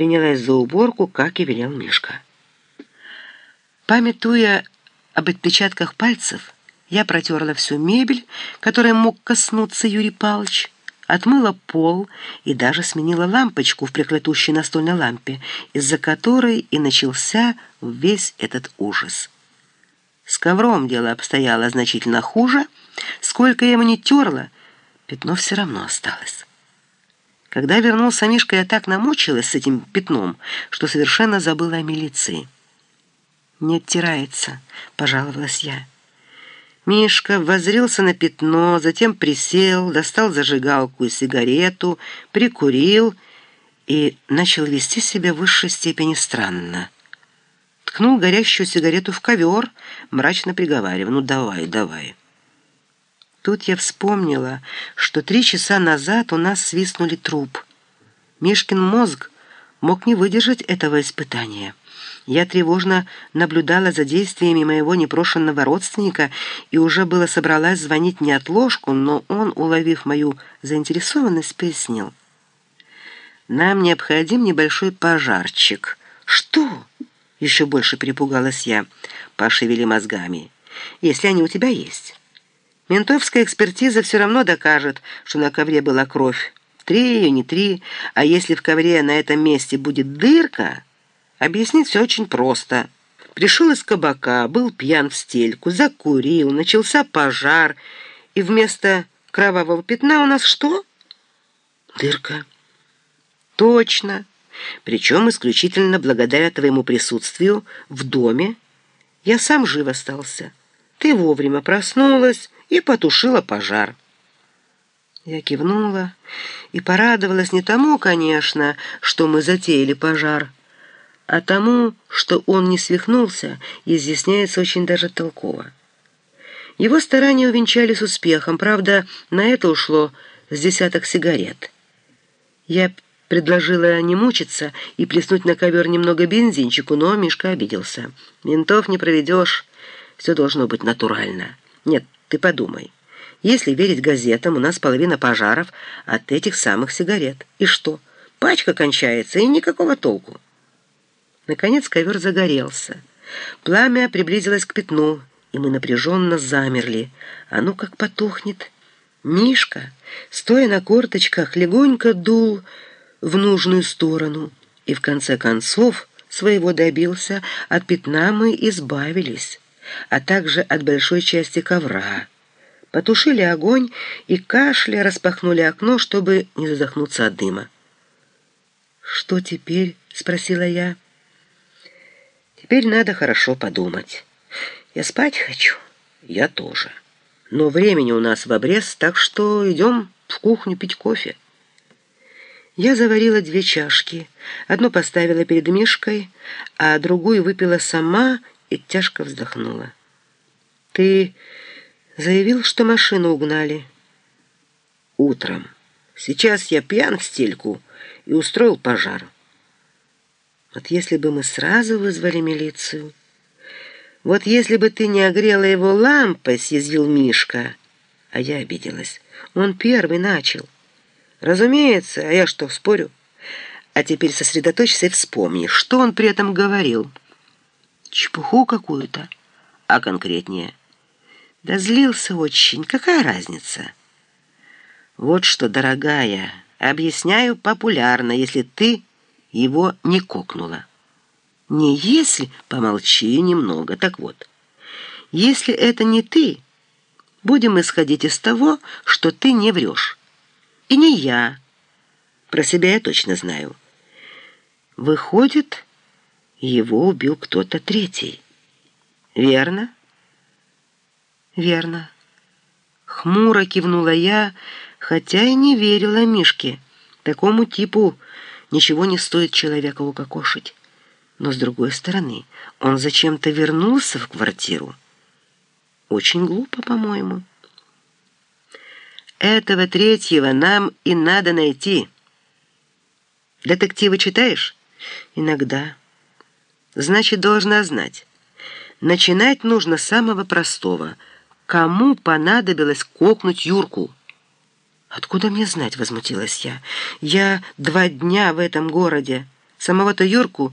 принялась за уборку, как и велел Мишка. Памятуя об отпечатках пальцев, я протерла всю мебель, которой мог коснуться Юрий Павлович, отмыла пол и даже сменила лампочку в проклятущей настольной лампе, из-за которой и начался весь этот ужас. С ковром дело обстояло значительно хуже. Сколько я его не терла, пятно все равно осталось. Когда вернулся Мишка, я так намучилась с этим пятном, что совершенно забыла о милиции. «Не оттирается», — пожаловалась я. Мишка воззрился на пятно, затем присел, достал зажигалку и сигарету, прикурил и начал вести себя в высшей степени странно. Ткнул горящую сигарету в ковер, мрачно приговаривая, «Ну давай, давай». Тут я вспомнила, что три часа назад у нас свистнули труп. Мишкин мозг мог не выдержать этого испытания. Я тревожно наблюдала за действиями моего непрошенного родственника и уже было собралась звонить неотложку, но он, уловив мою заинтересованность, пояснил. «Нам необходим небольшой пожарчик». «Что?» — еще больше перепугалась я. «Пошевели мозгами, если они у тебя есть». Ментовская экспертиза все равно докажет, что на ковре была кровь. Три ее, не три. А если в ковре на этом месте будет дырка, объяснить все очень просто. Пришел из кабака, был пьян в стельку, закурил, начался пожар, и вместо кровавого пятна у нас что? Дырка. Точно. Причем исключительно благодаря твоему присутствию в доме я сам жив остался. Ты вовремя проснулась, и потушила пожар. Я кивнула и порадовалась не тому, конечно, что мы затеяли пожар, а тому, что он не свихнулся, изъясняется очень даже толково. Его старания увенчались успехом, правда, на это ушло с десяток сигарет. Я предложила не мучиться и плеснуть на ковер немного бензинчику, но Мишка обиделся. «Ментов не проведешь, все должно быть натурально. Нет, ты подумай. Если верить газетам, у нас половина пожаров от этих самых сигарет. И что? Пачка кончается, и никакого толку. Наконец ковер загорелся. Пламя приблизилось к пятну, и мы напряженно замерли. А ну как потухнет. Мишка, стоя на корточках, легонько дул в нужную сторону. И в конце концов своего добился, от пятна мы избавились а также от большой части ковра. Потушили огонь и кашля распахнули окно, чтобы не задохнуться от дыма. «Что теперь?» — спросила я. «Теперь надо хорошо подумать. Я спать хочу. Я тоже. Но времени у нас в обрез, так что идем в кухню пить кофе». Я заварила две чашки. Одну поставила перед Мишкой, а другую выпила сама и тяжко вздохнула. «Ты заявил, что машину угнали?» «Утром. Сейчас я пьян в стельку и устроил пожар». «Вот если бы мы сразу вызвали милицию...» «Вот если бы ты не огрела его лампой», — съязвил Мишка. А я обиделась. Он первый начал. «Разумеется, а я что, спорю?» А теперь сосредоточься и вспомни, что он при этом говорил чепуху какую-то, а конкретнее. Да злился очень, какая разница? Вот что, дорогая, объясняю популярно, если ты его не кокнула. Не если, помолчи немного, так вот. Если это не ты, будем исходить из того, что ты не врешь. И не я. Про себя я точно знаю. Выходит, его убил кто-то третий. Верно? Верно. Хмуро кивнула я, хотя и не верила Мишке. Такому типу ничего не стоит человека укокошить. Но, с другой стороны, он зачем-то вернулся в квартиру. Очень глупо, по-моему. Этого третьего нам и надо найти. Детективы читаешь? Иногда. Значит, должна знать. Начинать нужно с самого простого. Кому понадобилось кокнуть Юрку? «Откуда мне знать?» — возмутилась я. «Я два дня в этом городе. Самого-то Юрку